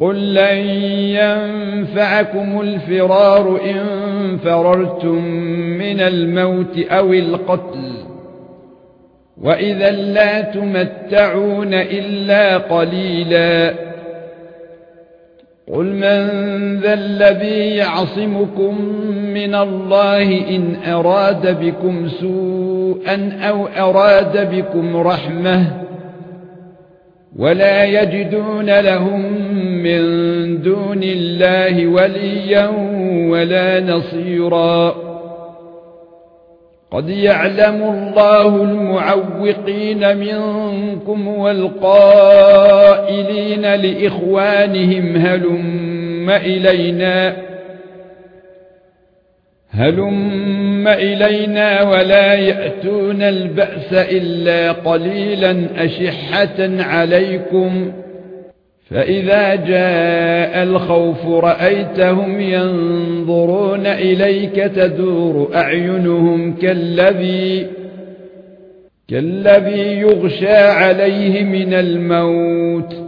قل لن ينفعكم الفرار ان فررتم من الموت أو القتل واذا لا تمتعون الا قليلا قل من ذا الذي يعصمكم من الله ان اراد بكم سوءا أو اراد بكم رحمه ولا يجدون لهم من دون الله وليا ولا نصيرا. قد يعلم الله المعوقين منكم والقائلين لإخوانهم هلم إلينا هلم إلينا ولا يأتون البأس إلا قليلا أشحة عليكم فإذا جاء الخوف رأيتهم ينظرون إليك تدور أعينهم كالذي كالذي يغشى عليه من الموت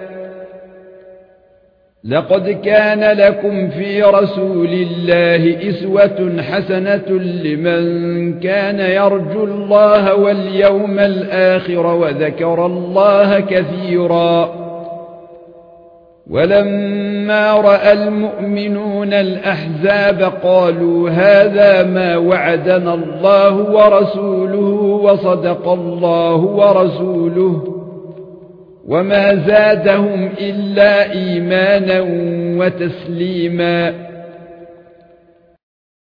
لقد كان لكم في رسول الله إسوة حسنة لمن كان يرجو الله واليوم الآخر وذكر الله كثيرا. ولما رأى المؤمنون الأحزاب قالوا هذا ما وعدنا الله ورسوله وصدق الله ورسوله. وما زادهم الا ايمانا وتسليما